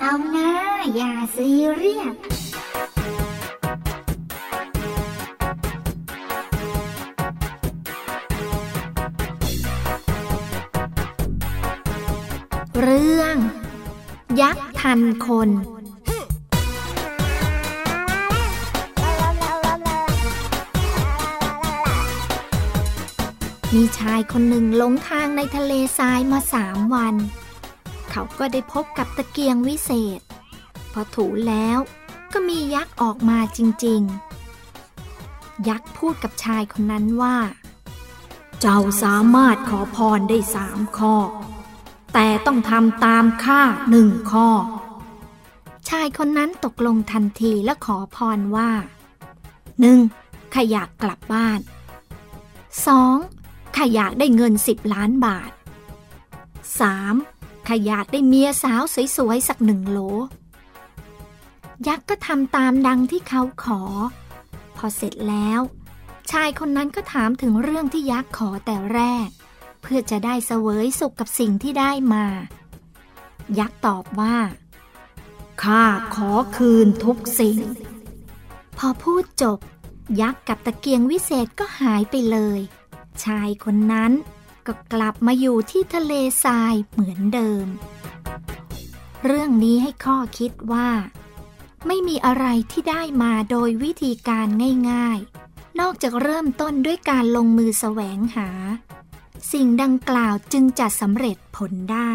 เอย่าซีเรียสเรื่อง ยักษ์ทันคน มีชายคนหนึ่งหลงทางในทะเลทรายมาสามวัน เขาก็ได้พบกับตะเกียงวิเศษ พอถูแล้วก็มียักษ์ออกมาจริง ๆ ยักษ์พูดกับชายคนนั้นว่า เจ้าสามารถขอพรได้สามข้อ แต่ต้องทำตามข้าหนึ่งข้อ ชายคนนั้นตกลงทันทีและขอพรว่าหนึ่งข้อยากกลับบ้าน 2. ข้อยากได้เงินสิบล้านบาท 3. ถ้าอยากได้เมียสาวสวยๆสักหนึ่งโหล ยักษ์ก็ทำตามดังที่เขาขอ พอเสร็จแล้ว ชายคนนั้นก็ถามถึงเรื่องที่ยักษ์ขอแต่แรก เพื่อจะได้เสวยสุขกับสิ่งที่ได้มา ยักษ์ตอบว่า ข้าขอคืนทุกสิ่ง พอพูดจบ ยักษ์กับตะเกียงวิเศษก็หายไปเลย ชายคนนั้น ก็กลับมาอยู่ที่ทะเลทรายเหมือนเดิม เรื่องนี้ให้ข้อคิดว่า ไม่มีอะไรที่ได้มาโดยวิธีการง่าย ๆ นอกจากเริ่มต้นด้วยการลงมือแสวงหา สิ่งดังกล่าวจึงจะสำเร็จผลได้